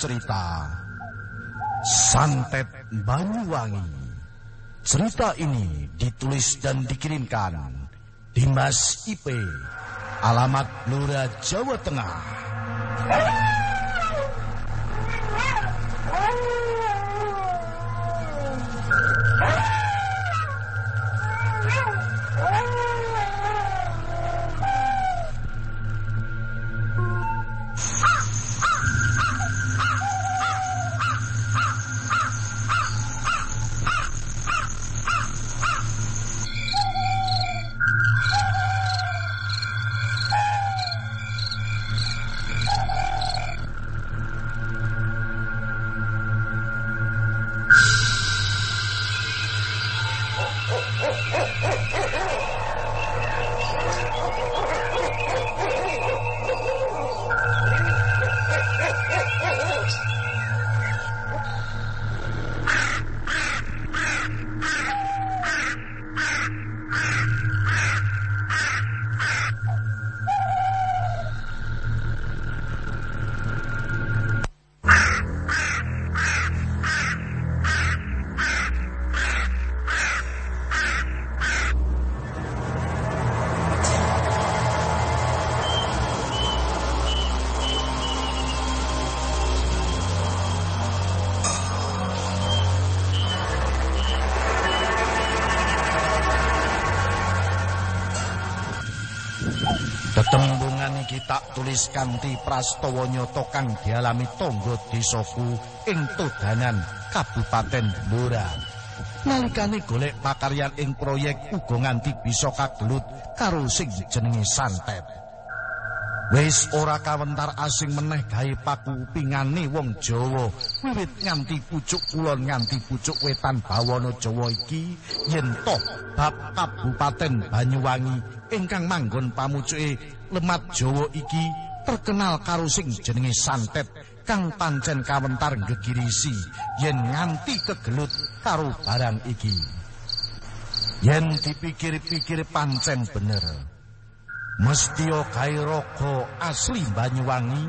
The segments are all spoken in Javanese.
Cerita Santet Banyuwangi. Cerita ini ditulis dan dikirimkan Dimas IP Alamat Blora Jawa Tengah iki tak tulis kanthi prastawa nyata kang dialami tangga desaku ing Todanan Kabupaten Blora. Nalikane golek pakaryan ing proyek uga nganti bisa kagelut karo sing jenenge santet. Wis ora kawentar asing meneh gawe pakupingane wong Jawa wiwit nganti pucuk kulon nganti pucuk wetan bawana Jawa iki yen bab Kabupaten Banyuwangi ingkang manggon pamucuke lemat Jawa iki terkenal karo sing jenenge santet kang pancen kawentar gegirisi yen nganti kegelut karo barang iki yen dipikir-pikir pancen bener Mestio Kairoko asli Banyuwangi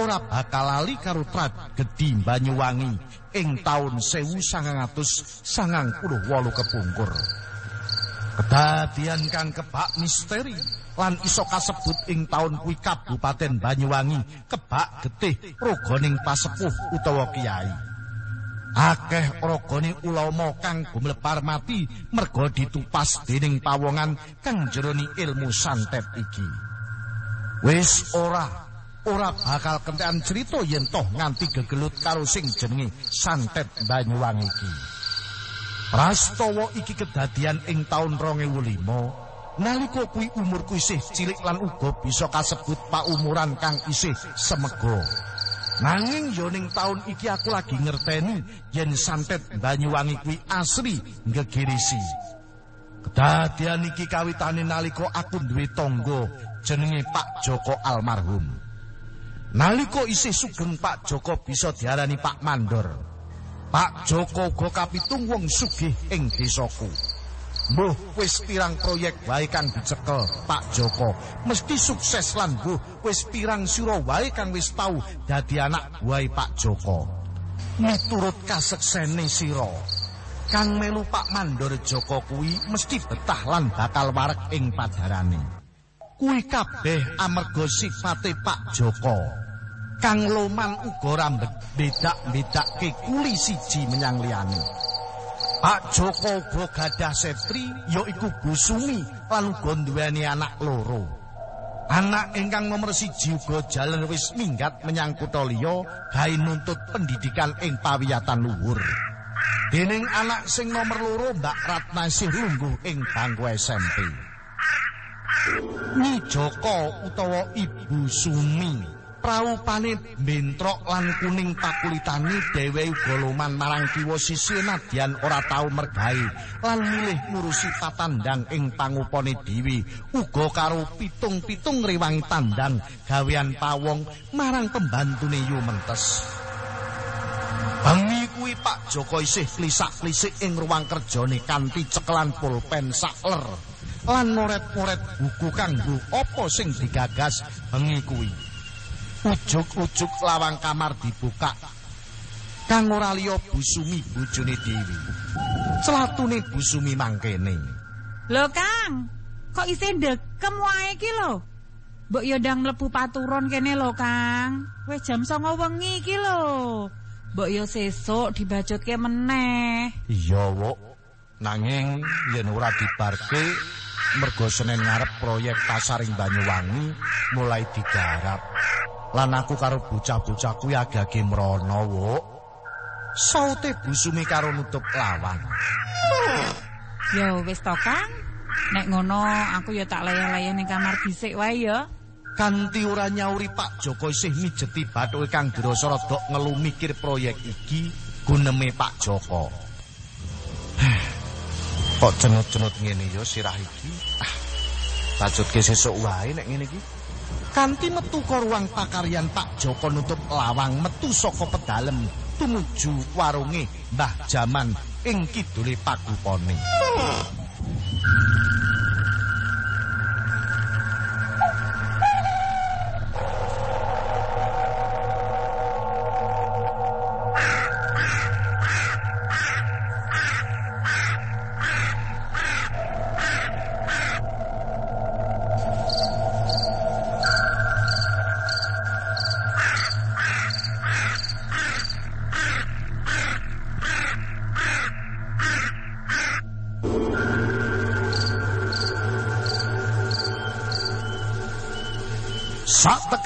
ora bakal lali karo tragedi Banyuwangi ing taun 1998 kepungkur. Kedadian kang kebak misteri lan iso kasebut ing taun kuwi Kabupaten Banyuwangi kebak getih rogoning pasepuh utawa kiai. Akeh rogone ulama kang gumlepar mati merga ditupas dening pawongan kang jeroni ilmu santet iki. Wis ora ora bakal kentekan cerita yen toh nganti gegelut karo sing jenenge santet Banyuwangi iki. Prastawa iki kedadian ing taun 2005 nalika kuwi umurku isih cilik lan uga bisa kasebut paumuran kang isih semego. Nanging yoning taun iki aku lagi ngerteni yen santet Banyuwangi kuwi asli ngegirisi. Kedadian iki kawitane nalika aku duwe tangga jenenge Pak Joko almarhum. Nalika isih sugeng Pak Joko bisa diarani Pak Mandor. Pak Joko uga kapitung wong sugih ing desaku. Mbuh wis pirang proyek wae kang dicekel Pak Joko mesti sukses lan mbuh wis pirang sira wae kang wis tau dadi anak wae Pak Joko. Miturut kaseksene sira kang melu Pak Mandor Joko kuwi mesti betah lan bakal warek ing padarane. Kuwi kabeh amarga sifate Pak Joko. Kang Loman uga rambet bedak-bedakke kuli siji menyang liyane. Pak Joko uga gadah setri yaiku Gusumi lan uga duweni anak loro. Anak ingkang nomor siji uga jalan wis minggat menyang kutha liya gawe nuntut pendidikan ing pawiyatan luhur. Dening anak sing nomor loro Mbak Ratna isih lungguh ing bangku SMP. Ni Joko utawa Ibu Sumi praupane bentrok lan kuning pakulitani dhewe uga loman marang kiwa sisi nadyan ora tau mergahi lan milih ngurusi patandang ing pangupane dewi uga karo pitung-pitung rewangi tandang gawean pawong marang pembantune yu mentes. Bengi kuwi Pak Joko isih klisak-klisik ing ruang kerjane kanthi cekelan pulpen sakler lan moret-moret buku kanggo apa sing digagas bengi kuwi Ujuk-ujuk lawang kamar dibuka. Kang ora liya Busumi bojone Dewi. Celatune Busumi mangkene. Lho Kang, kok isih ndekem wae iki lho? Mbok yo ndang mlebu paturon kene lho Kang. Wis jam 09.00 wengi iki lho. Mbok yo sesuk dibajutke meneh. Iya, Wuk. Nanging yen ora dibarke mergo Senin ngarep proyek pasar ing Banyuwangi mulai digarap. Lan aku karo bocah-bocah kuwi agak-agak mrono, Wuk. Saute busumi karo nutup lawang. Yo wis to, Kang. Nek ngono aku ya tak layah-layah ning kamar dhisik wae ya. Kanti ora nyauri Pak Joko isih mijeti bathuke Kang Dirasa rada ngelu mikir proyek iki guneme Pak Joko. Kok cenut-cenut ngene ya sirah iki? Ah, lanjutke sesuk wae nek ngene iki. Kanthi metu ka ruang pakaryan Pak Joko nutup lawang metu saka pedalem tumuju warunge Mbah Jaman ing kidule pagupane.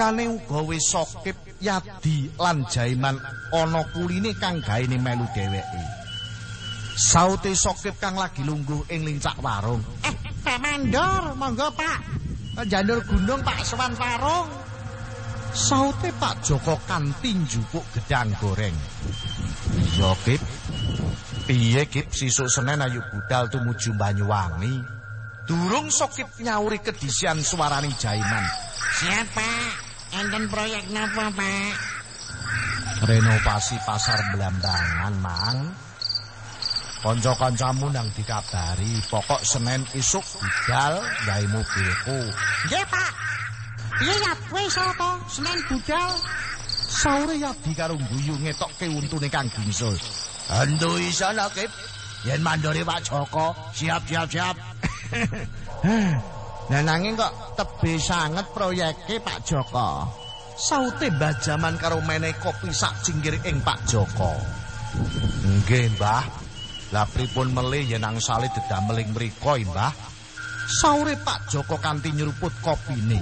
Sak tekane uga wis sokip yadi lan jaiman ana kuline kang gaene melu dheweke. Saute sokip kang lagi lungguh ing lincak warung. Eh, Pak Mandor, monggo Pak. Janur gunung Pak Sewan Parung. Saute Pak Joko kanthi njupuk gedang goreng. Iya, Kip. Piye, Kip, sisuk Senin ayu budal tumuju Banyuwangi. Durung sokip nyauri kedisian suarani jaiman. Siap, Pak. Enten proyek napa, Pak? Renovasi pasar Belambangan, Mang. Kanca-kancamu nang dikabari, pokok Senin isuk budal gawe mobilku. Nggih, Pak. Piye ya wis apa? Senin budal. Saure yadi karo guyu ngetokke untune Kang Gingsul. Andu iso. Yen mandore Pak Joko, siap-siap siap. Nah nanging kok tebe sanget proyeke Pak Joko. Saute Mbah Jaman karo meneh kopi sak cinggir ing Pak Joko. Nggih, Mbah. Lah pripun melih yen angsale dedameling mriko, Mbah? Saure Pak Joko kanthi nyeruput kopine.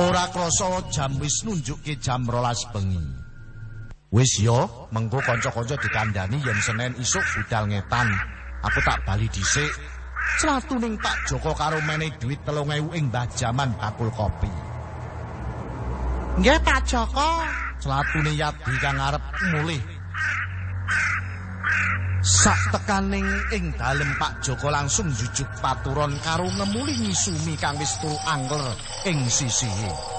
Ora krasa jam wis nunjukke jam 12 bengi. Wis yo, mengko kanca-kanca dikandani yen Senin isuk budal ngetan. Aku tak bali dhisik. Slatuning Pak Joko karo meneh duit 3000 ing Mbah Jaman bakul kopi. Nggih Pak Joko, Slatune Yadi kang arep mulih. Sak tekaning ing dalem Pak Joko langsung jujuk paturon karo ngemuli ngisumi kang wis turu angler ing sisihe.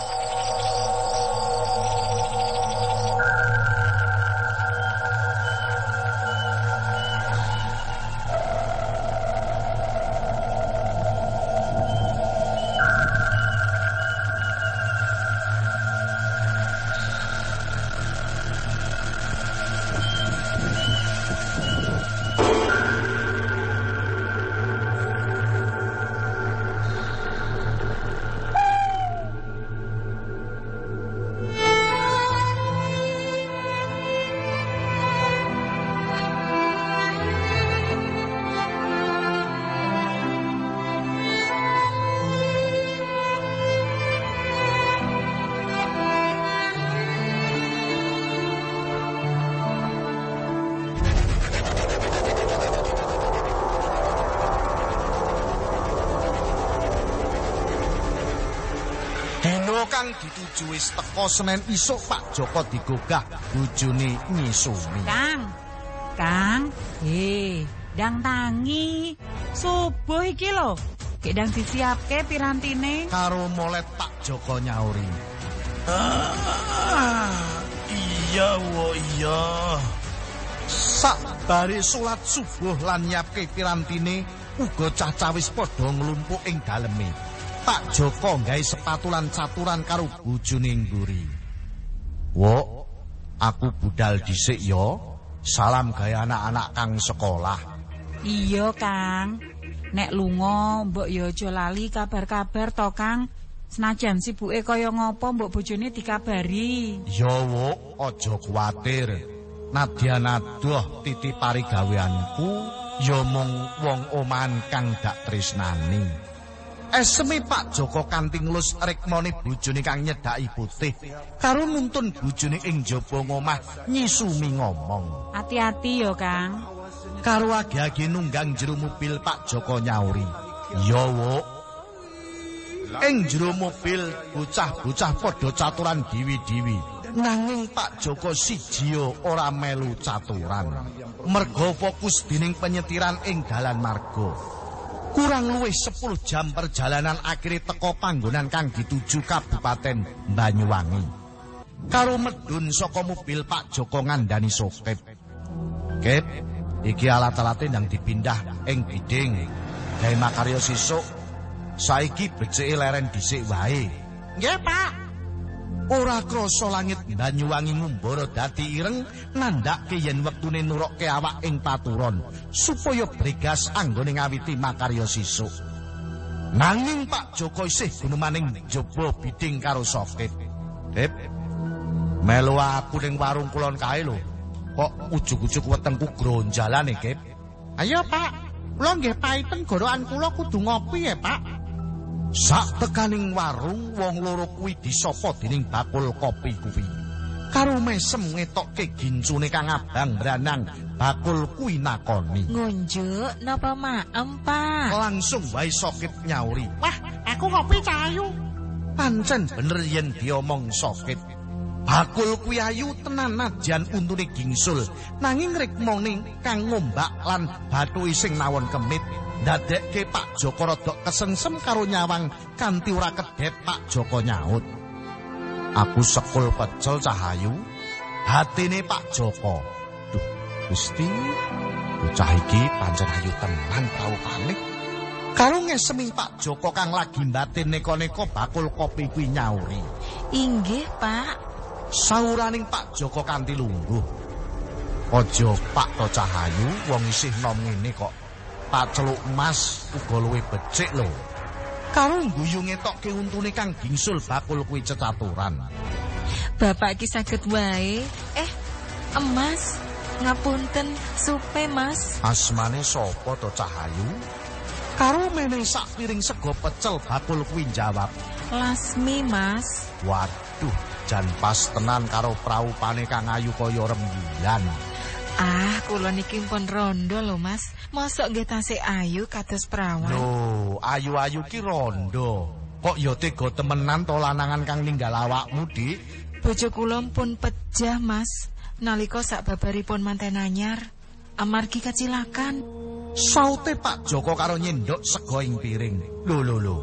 Kang dituju wis teka Senin isuk Pak Joko digogah bojone nyisumi. Kang. Kang. He, dang tangi. Subuh iki lho. Gek dang disiapke pirantine. Karo molet Pak Joko nyauri. Iya wo iya. Sak salat subuh lan nyiapke pirantine uga cacah wis padha nglumpuk ing daleme. Pak Joko gawe sepatu lan caturan karo bojone ngguri. Wo, aku budal dhisik ya. Salam gawe anak-anak kang sekolah. Iya, Kang. Nek lunga mbok ya aja lali kabar-kabar to, Kang. Senajan sibuke kaya ngopo mbok bojone dikabari. Ya wo, aja kuwatir. Nadyan adoh titi parigaweanku ya mung wong oman kang dak tresnani. Esemi Pak Joko kanthi nglus rikmane bojone kang nyedaki putih karo nuntun bojone ing jaba ngomah nyisumi ngomong. Hati-hati ya, Kang. Karo agi-agi nunggang jero mobil Pak Joko nyauri. Ya wo. Ing jero mobil bocah-bocah padha caturan diwi-diwi. Nanging Pak Joko siji ora melu caturan. Merga fokus dening penyetiran ing dalan marga. Kurang luwih 10 jam perjalanan akhirnya teko panggonan kang dituju Kabupaten Banyuwangi. Karo medun saka mobil Pak Joko ngandani sopet. Kep, iki alat-alate ndang dipindah ing biding. Gawe makarya sisuk. Saiki becike leren dhisik wae. Nggih, Pak. Ora krasa langit Banyuwangi ngumbara dadi ireng nandhake yen wektune nurokke awak ing paturon supaya bregas anggone ngawiti makarya sisuk. Nanging Pak Joko isih gunemaning jaba biding karo Sokip. Dip. Melu aku ning warung kulon kae lho. Kok ujug-ujug wetengku gronjalane, Kip? Ayo, Pak. Kula nggih paiten gorokan kula kudu ngopi ya, Pak. Sak tekaning warung wong loro kuwi disapa dening bakul kopi kuwi. Karo mesem ngetokke gincune kang abang branang, bakul kuwi nakoni. Ngunjuk napa maem, Pak? Langsung wae sokip nyauri. Wah, aku ngopi cahayu. Pancen bener yen diomong sokip. Bakul kuwi ayu tenan najan untune gingsul, nanging rikmane kang ngombak lan bathuke sing nawon kemit. Ndadekke Pak Joko rada kesengsem karo nyawang kanthi ora kedhet Pak Joko nyaut. Aku sekul pecel cahayu, hatine Pak Joko. Duh, Gusti, bocah iki pancen ayu tenan praupane. Karo ngesemi Pak Joko kang lagi batin neko-neko bakul kopi kuwi nyauri. Inggih, Pak. Sauraning Pak Joko kanthi lungguh. Aja Pak to cahayu wong isih nom ngene kok. Pak celuk emas uga luwih becik lho. Karo guyu ngetokke untune kang gingsul bakul kuwi cecaturan. Bapak ki saged wae. Eh, emas. Ngapunten, supe, Mas. Asmane sapa to cahayu? Karo meneh sak piring sego pecel bakul kuwi jawab. Lasmi, Mas. Waduh, jan pas tenan karo praupane kang ayu kaya rembulan. Ah, kula niki pun rondo lho, Mas. Mosok nggih tasih ayu kados perawan. Lho, ayu-ayu ki rondo. Kok ya tega temenan to lanangan kang ninggal awakmu, Dik? Bojo kula pun pejah, Mas. Nalika sak babaripun manten anyar, amargi kacilakan. Saute Pak Joko karo nyendok sego ing piring. Lho lho lho.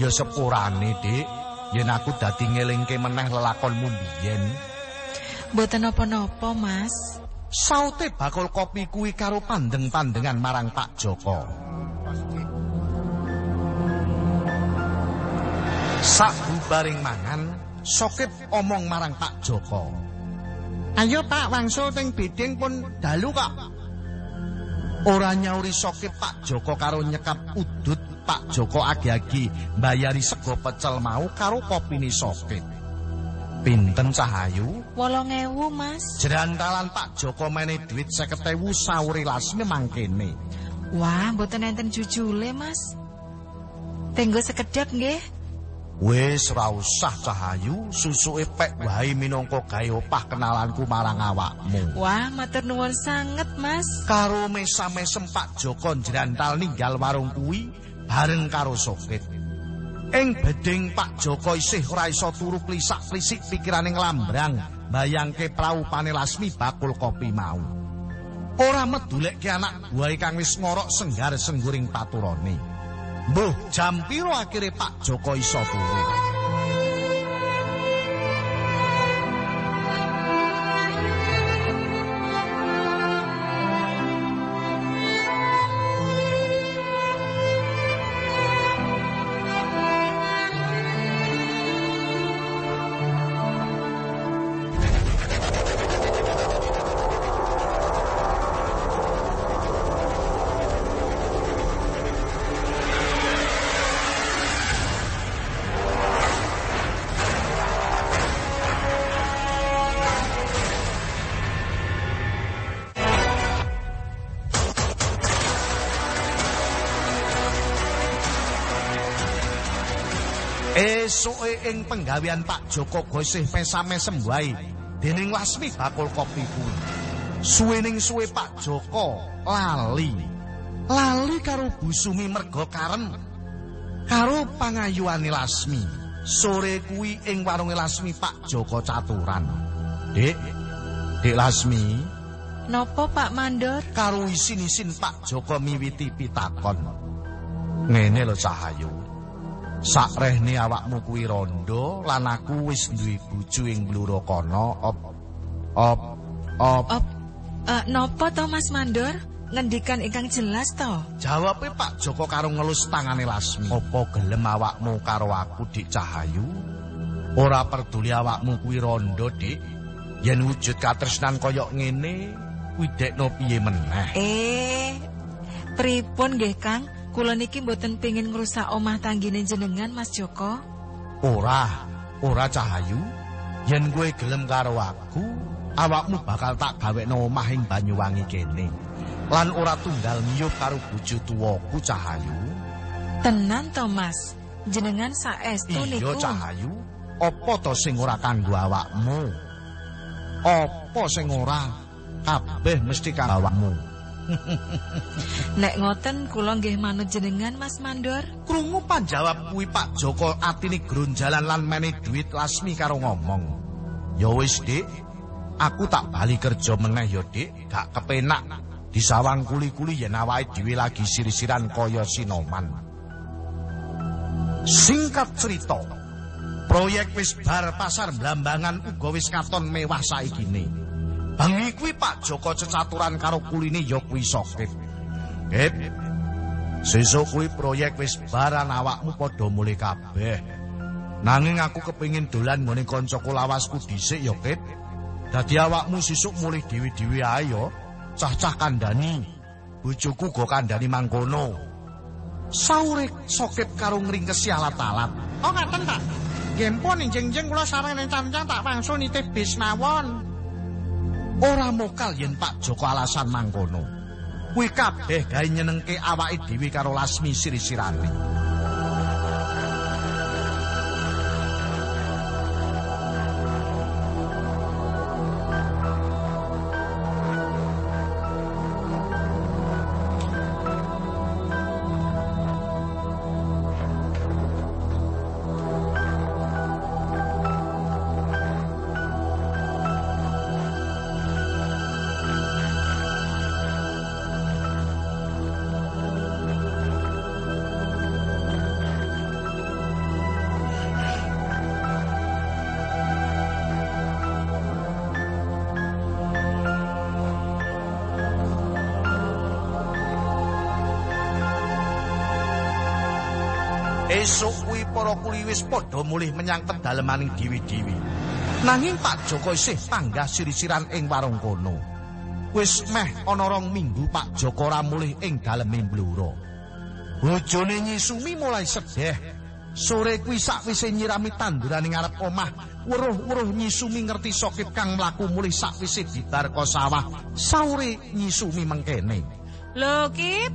Ya sepurane, Dik. Yen aku dadi ngelingke meneh lelakonmu biyen. Mboten napa-napa, Mas. Saute bakul kopi kuwi karo pandeng-pandengan marang Pak Joko. Sak bubaring mangan, Sokip omong marang Pak Joko. Ayo, Pak, wangsul teng biding pun dalu kok. Ora nyauri Sokip Pak Joko karo nyekap udut Pak Joko agi-agi mbayari sego pecel mau karo kopine Sokip. Pinten cahayu? Wolong ewu, Mas. Jerantalan Pak Joko meneh duit 50.000 sauri lasme mangkene. Wah, mboten enten jujule, Mas. Tenggo sekedap nggih. Wis ora usah cahayu, susuke pek wae minangka gawe opah kenalanku marang awakmu. Wah, matur nuwun sanget, Mas. Karo mesam-mesem Pak Joko jerantal ninggal warung kuwi bareng karo Sokit. Ing beding Pak Joko isih ora iso turu klisak-klisik pikirane nglambrang bayangke praupane Lasmi bakul kopi mau. Ora medulekke anak buah kang wis ngorok senggar sengguring paturane. Mbuh jam piro akhire Pak Joko iso turu? Esuke ing penggawean Pak Joko gosih pesame sembuai dening Lasmi bakul kopi kuwi. Suwening suwe Pak Joko lali. Lali karo Bu Sumi merga karen karo pangayuane Lasmi. Sore kuwi ing warunge Lasmi Pak Joko caturan. Dik, Dik Lasmi, Nopo Pak Mandor? karo isin-isin Pak Joko miwiti pitakon. Ngene lho Cahayu. Sakrehne awakmu kuwi rondo lan aku wis duwe bojo ing Bluro kono op op op Op, eh, nopo to Mas Mandor? Ngendikan ingkang jelas to? jawabe Pak Joko karo ngelus tangane Lasmi. Apa gelem awakmu karo aku Dik Cahayu? Ora peduli awakmu kuwi rondo, Dik. Yen wujud katresnan kaya ngene, kuwi dekno piye meneh? Eh, pripun nggih Kang? Kula niki mboten pengin ngrusak omah tanggine jenengan Mas Joko. Ora, ora Cahayu. Yen kowe gelem karo aku, awakmu bakal tak gawekno omah ing Banyuwangi kene. Lan ora tunggal miyuh karo bojo tuwaku Cahayu. Tenan to Mas? Jenengan saestu Iya niku. Cahayu, apa to sing ora kanggo awakmu? Apa sing ora? Kabeh mesti kanggo awakmu. Nek ngoten kula nggih manut jenengan Mas Mandor. Krungu panjawab kuwi Pak Joko atine gronjalan lan meni duit Lasmi karo ngomong. Ya wis, Dik. Aku tak bali kerja meneh ya, Dik. Gak kepenak disawang kuli-kuli yen awake dhewe lagi sirisiran kaya Sinoman. Singkat cerita, proyek wis bar pasar Blambangan uga wis katon mewah saikine. Bengi kuwi Pak Joko cecaturan karo kuline ya kuwi sokit. Hep, Sesuk kuwi proyek wis baran awakmu padha mulih kabeh. Nanging aku kepengin dolan ngene kancaku lawasku dhisik ya, Kit. Dadi awakmu sesuk mulih dhewe-dhewe ae ya. Cah-cah kandhani. Bojoku go kandhani mangkono. Saure sokit karo ngringkesi alat-alat. Oh ngaten tak. Gempon injing-injing kula sareng cancang tak wangsul nitih bis mawon. Ora mokal yen Pak Joko alasan mangkono. Kuwi kabeh gawe nyenengke awake dhewe karo Lasmi siri-sirane. Esuk kuwi para kuli wis padha mulih menyang pedalemaning dewi-dewi. Nanging Pak Joko isih panggah sirisiran ing warung kono. Wis meh ana rong minggu Pak Joko ora mulih ing daleme Bluro. Bojone Nyisumi mulai sedeh. Sore kuwi sakwise nyirami tanduran ing ngarep omah, weruh-weruh Nyisumi ngerti sokip kang mlaku mulih sakwise dibar ka sawah. Saure Nyisumi mengkene. Lho, Kip.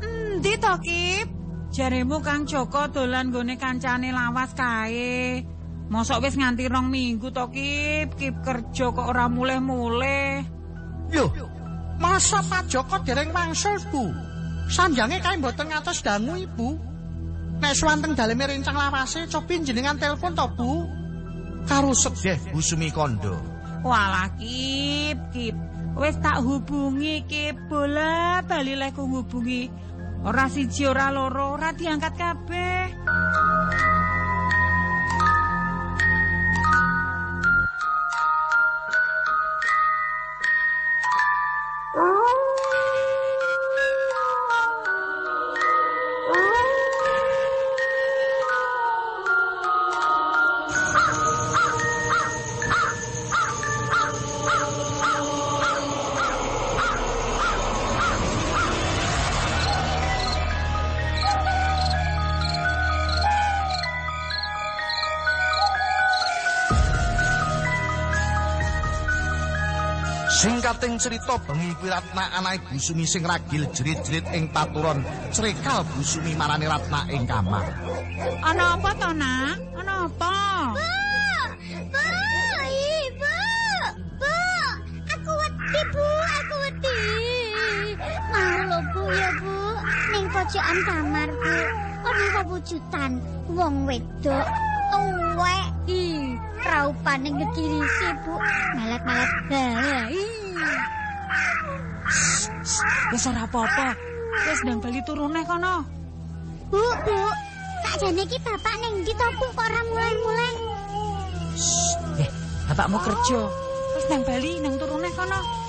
Endi to, Kip? Jaremu Kang Joko dolan gone kancane lawas kae. Mosok wis nganti rong minggu to, Kip. Kip kerja kok ora mulih-mulih. Lho, masa Pak Joko dereng wangsul, Bu? Sanjange kae mboten ngatos dangu Ibu. Nek suwanteng daleme rencang lawase, cobi jenengan telepon to, Bu. Karo sedih Busumi kondo. Walah kip, kip. Wis tak hubungi kip bola bali lek hubungi. Ora siji ora loro, ora diangkat kabeh. Singkating cerita bengi kuwi Ratna anake Busumi sing ragil jerit-jerit ing paturon crekal Busumi marani Ratna ing kamar. Ana apa to, Nak? Ana apa? Bu, ibu, bu, aku wedi bu, aku wedi. Mau lo bu ya bu, ning pojokan kamar bu, ana wewujudan wong wedok tuwek. Ih, raupane ngekirisi bu, melet-melet bae. Wis ora apa-apa. Wis ndang bali turune kono. Bu, bu, sakjane iki bapak ning ndi to bu kok ora mulai-mulai? Eh, bapakmu kerja. Wis ndang bali nang turune kono.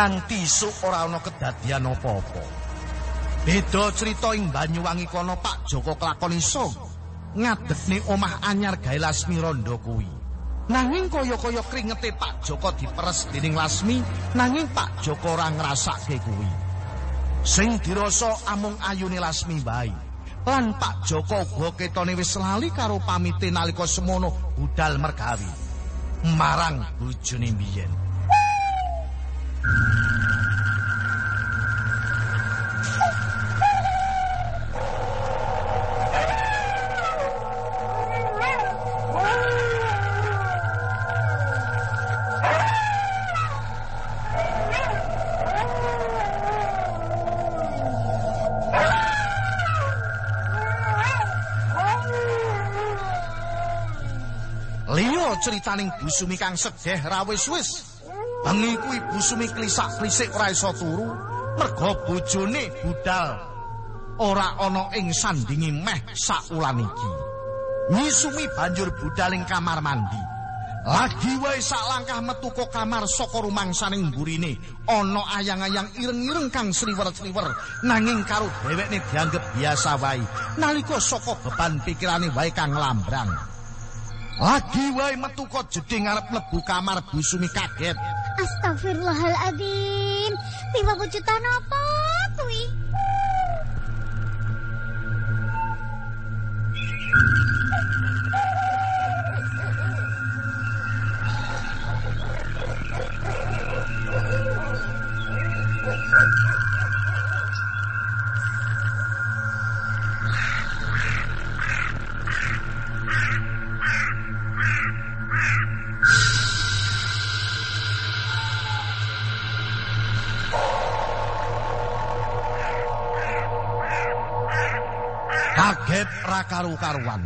Nganti isuk ora ana kedadian apa-apa. Beda cerita ing Banyuwangi kono Pak Joko kelakon iso ngadekne omah anyar gawe Lasmi Rondo kuwi. Nanging kaya-kaya kringete Pak Joko diperes dening Lasmi, nanging Pak Joko ora ngrasake kuwi. Sing dirasa amung ayune Lasmi bae. Lan Pak Joko uga ketone wis lali karo pamite nalika semono budal mergawi marang bojone biyen. Liya critaning Busumi kang sedih ra Bengi kuwi Busumi klisak-klisik ora iso turu merga bojone budal ora ana ing sandingi meh sakulan iki. Nyisumi banjur budal ing kamar mandi. Lagi wae sak langkah metu ka kamar saka rumangsaning mburine ana ayang-ayang ireng-ireng kang sliwer-sliwer nanging karo dhewekne dianggep biasa wae nalika saka beban pikirane wae kang lambrang. Lagi wae metu kok jeding arep mlebu kamar Busumi kaget. Astagfirullahaladzim. tiba bucutan apa? Ra karu-karuan.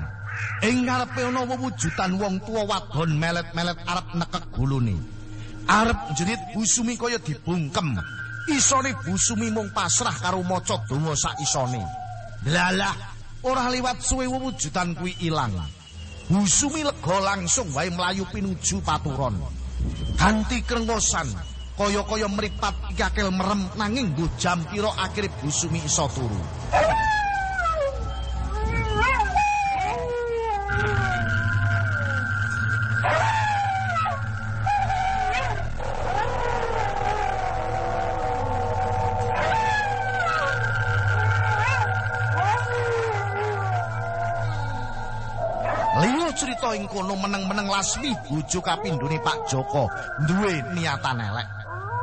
Ing ngarepe ana wewujudan wong tuwa wadon melet-melet arep nekek gulune. Arep jerit Busumi kaya dibungkem. Isone Busumi mung pasrah karo maca donga sak isone. Lalah, ora liwat suwe wewujudan kuwi ilang. Busumi lega langsung wae mlayu pinuju paturon. Ganti krengosan, kaya-kaya mripat ikakel merem nanging nggo jam pira akhire Busumi iso turu. Meneng-meneng Lasmi bojo kapindhone Pak Joko duwe niatan elek.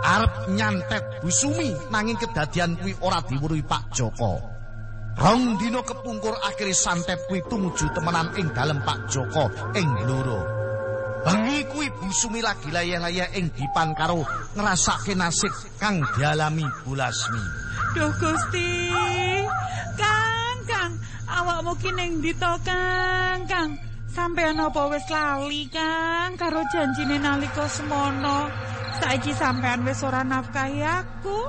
Arep nyantet Busumi nanging kedadian kuwi ora diweruhi Pak Joko. Rong dina kepungkur akhire santet kuwi tumuju temenan ing dalem Pak Joko ing loro. Bengi kuwi Busumi lagi layah-layah ing dipan karo ngrasake nasib kang dialami Bulasmi. Duh Gusti. Kang, Kang, awakmu ki ning ndi to, Kang? Kang, sampean apa wis lali, Kang, karo janjine nalika semono? Saiki sampean wis ora nafkahi aku.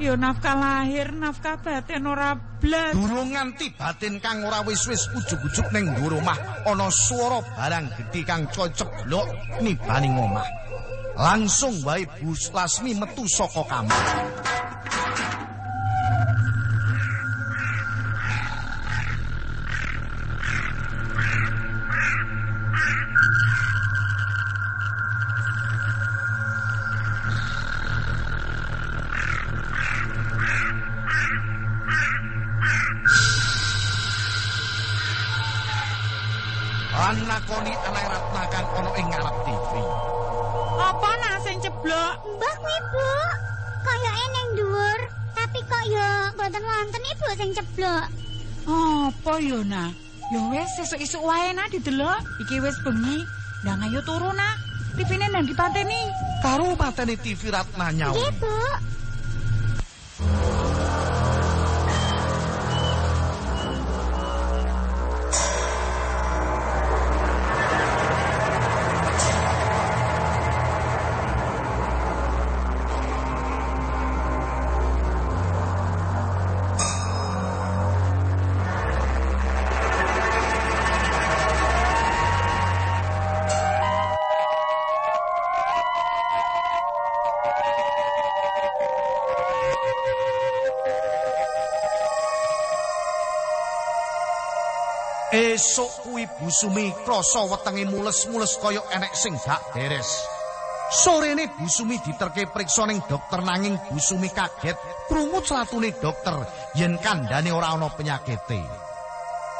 Ya nafkah lahir, nafkah batin ora blas. Durung nganti batin kang ora wis-wis ujug-ujug ning dhuwur omah ana swara barang gedhe kang coceblok nibaning omah. Langsung wae Bu Lasmi metu saka kamar. Lan nakoni anak Ratna kang ana ing ngarep TV. Apa nak sing ceblok? Mbah kuwi, Bu. Kayake ning dhuwur, tapi kok ya mboten wonten Ibu sing ceblok. Apa yo nah? Ya wis sesuk isuk wae nah didelok. Iki wis bengi. Ndang ayo turu nah. Tipine nang dipateni. Karo patene TV Ratna nyawa. Nggih, Bu. Esuk kuwi Busumi krasa wetenge mules-mules kaya enek sing gak beres. Sorene Busumi diterke priksa ning dokter nanging Busumi kaget krungu celatune dokter yen kandhane ora ana penyakite.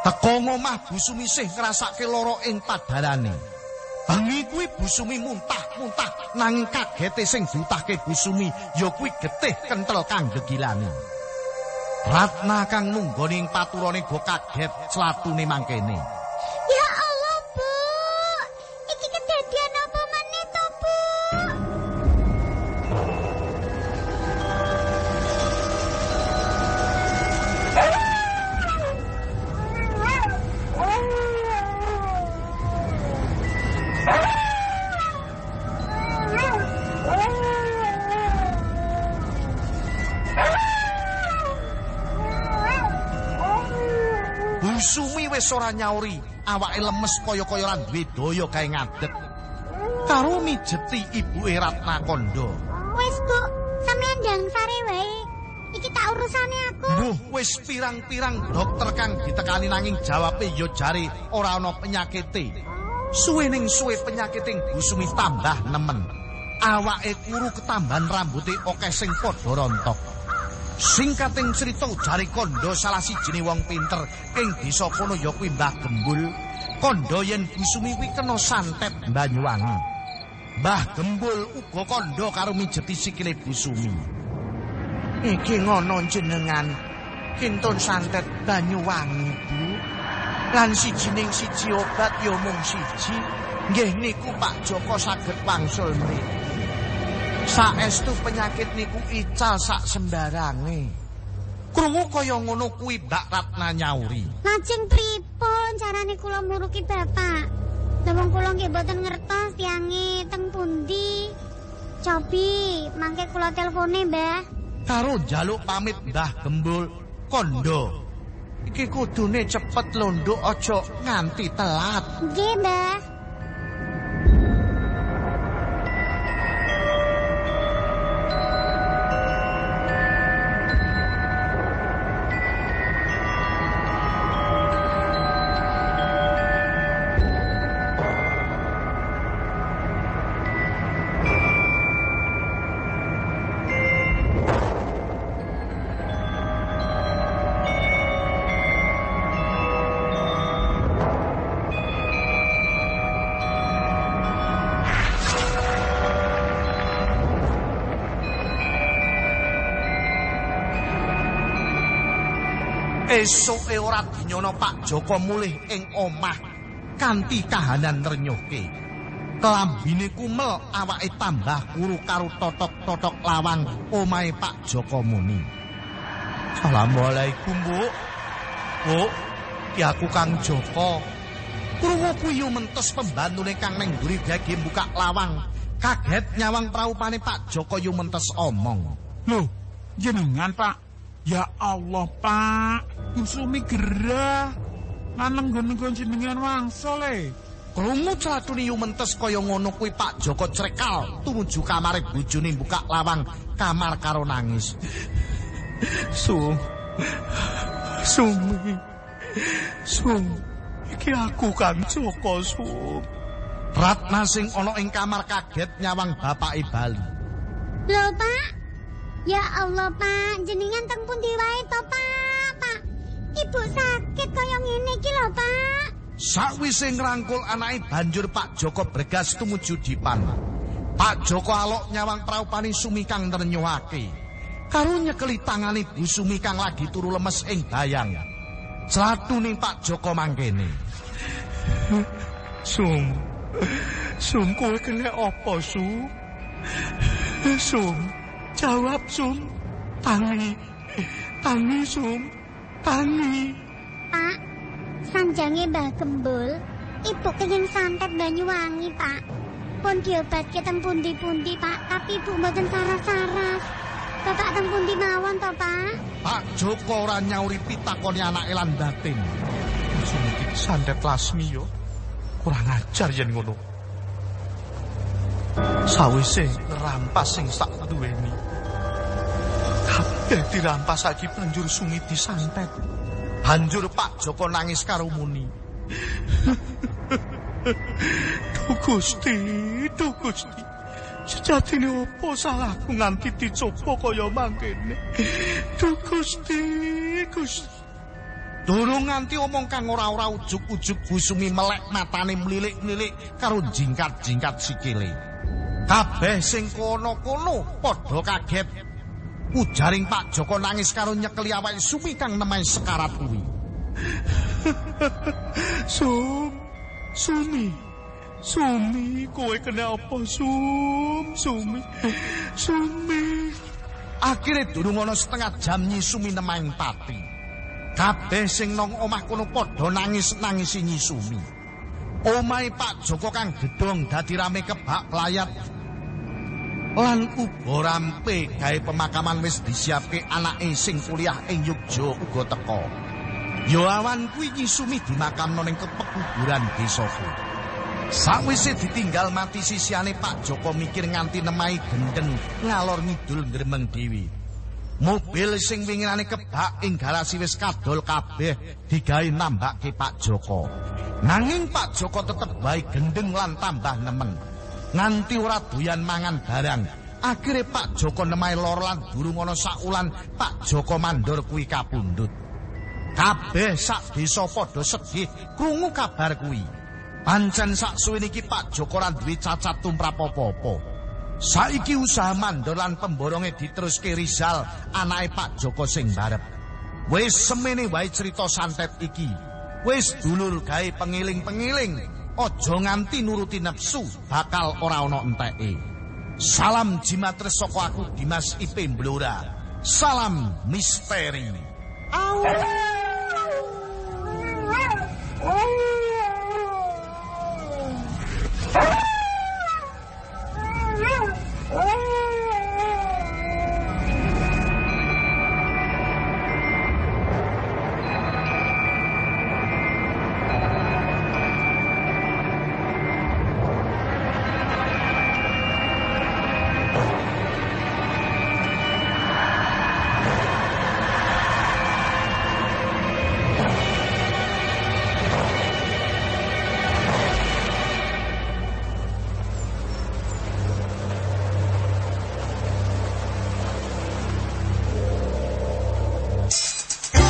Teko ngomah Busumi sih ngrasake lara ing padarane. Bengi kuwi Busumi muntah-muntah nanging kagete sing diutahke Busumi ya kuwi getih kentel kang gegilane. Ratna kang nunggoni ing paturane go kaget celatune mangkene. Wis ora nyauri, awake lemes kaya-kaya ora duwe daya kae ngadeg. Karo mijeti ibuke Ratna Kondo. Wis, Bu. Sampeyan ndang sare wae. Iki tak urusane aku. Mbuh wis pirang-pirang dokter kang ditekani nanging jawabe ya jare ora ana penyakite. Suwe ning suwe penyakiting Busumi tambah nemen. Awake kuru ketambahan rambuté akeh sing padha rontok. Singkating cerita jari kondo salah sijine wong pinter ing desa kono kuwi Mbah Gembul. Kondo yen Busumi kuwi kena santet Banyuwangi. Mbah Gembul uga kondo karo mijeti sikile Busumi. Iki ngono jenengan kintun santet Banyuwangi, Bu. Lan sijining siji obat ya mung siji. Nggih niku Pak Joko saged wangsul mriki. Saestu penyakit niku ical sak sembarange. Krungu kaya ngono kuwi Mbak Ratna nyauri. Lajeng pripun carane kula muruki Bapak? Lah wong kula nggih mboten ngertos tiange teng pundi. Cobi, mangke kula telpone, Mbah. Karo njaluk pamit Mbah Gembul kondo. Iki kudune cepet lho, Nduk, aja nganti telat. Nggih, Mbah. Esuke ora dinyono Pak Joko mulih ing omah kanthi kahanan renyuhke. Kelambine kumel awake tambah kuru karo totok-totok lawang omahe Pak Joko Muni. Assalamualaikum, Bu. Bu, ki aku Kang Joko. Krungu kuyu mentes pembantune Kang ning mburi gage buka lawang. Kaget nyawang praupane Pak Joko yu mentes omong. Loh, jenengan pak Ya Allah pak. Kusumi gerah. Nganeng gon-gon jenengan wangso le Krungu celatune yu mentes kaya ngono kuwi Pak Joko crekal. Tumuju kamare bojone buka lawang kamar karo nangis. Sum. Sumi Sum. Iki aku Kang Joko Sum. Ratna sing ana ing kamar kaget nyawang bapake Bali. Lho, Pak. Ya Allah, Pak. Jenengan teng pundi wae to, Pak? Pak. Ibu sakit kaya ngene iki lho, Pak. Sakwise ngrangkul anake banjur Pak Joko bergas tumuju dipan. Pak Joko alok nyawang praupani Sumi kang nrenyuhake. Karo nyekeli tangane Bu Sumi kang lagi turu lemes ing bayang. Celatune Pak Joko mangkene. Sum Sum kowe kena apa Sum Sum Jawab Sum Tangi Tangi Sum Tangi Pak, sanjange Mbah Gembul, Ibu kenging santet Banyuwangi, Pak. Pun diobatke teng pundi-pundi, Pak, tapi Ibu mboten saras-saras. Bapak teng pundi mawon to, Pak? Pak Joko ora nyauri pitakone anake lan batin. Santet lasmi yo Kurang ajar yen ngono Sawise rampas sing sak duweni Kabeh dirampas lagi banjur sumi disantet Banjur Pak Joko nangis karo muni. Duh Gusti, duh Gusti. Sejatine apa salahku nganti dicoba kaya mangkene? Duh Gusti, Gusti. Durung nganti omong kang ora-ora ujug-ujug busumi melek matane mlilik-mlilik karo jingkat-jingkat sikile. Kabeh sing kono-kono padha kaget. Ujaring Pak Joko nangis karo nyekeli awake Sumi kang nemahe sekarat kuwi. Sum, Sumi. Sumi, kowe kena apa Sum? Sumi. Sumi. Akhire durung ana setengah jam nyisumi nemahing pati. Kabeh sing nang omah kono padha nangis-nangisi nyisumi. Omahe Pak Joko kang gedhong dadi rame kebak layat lan uga rampe gawe pemakaman wis disiapke anake sing kuliah ing Yogya uga teka. Yo awan kuwi nyisumi dimakamno ning kepekuburan desaku. Sakwise ditinggal mati sisiane Pak Joko mikir nganti nemahi gendeng ngalor ngidul gremeng dewi. Mobil sing wingirane kebak ing garasi wis kadol kabeh digawe nambake Pak Joko. Nanging Pak Joko tetep bae gendeng lan tambah nemen. Nganti ora doyan mangan barang. Akhire Pak Joko nemahe lor lan durung ana sakulan Pak Joko mandor kuwi kapundhut. Kabeh sak desa padha sedih krungu kabar kuwi. Pancen sak suwene iki Pak Joko ora duwe cacat tumrap apa-apa. Saiki usaha mandor lan pemboronge diteruske Rizal, anake Pak Joko sing barep. Wis semene wae cerita santet iki. Wis dulur gawe pengiling-pengiling. Aja nganti nuruti nafsu, bakal ora ana enteke. Salam jimatres saka aku Dimas IP Blora. Salam misteri. Au.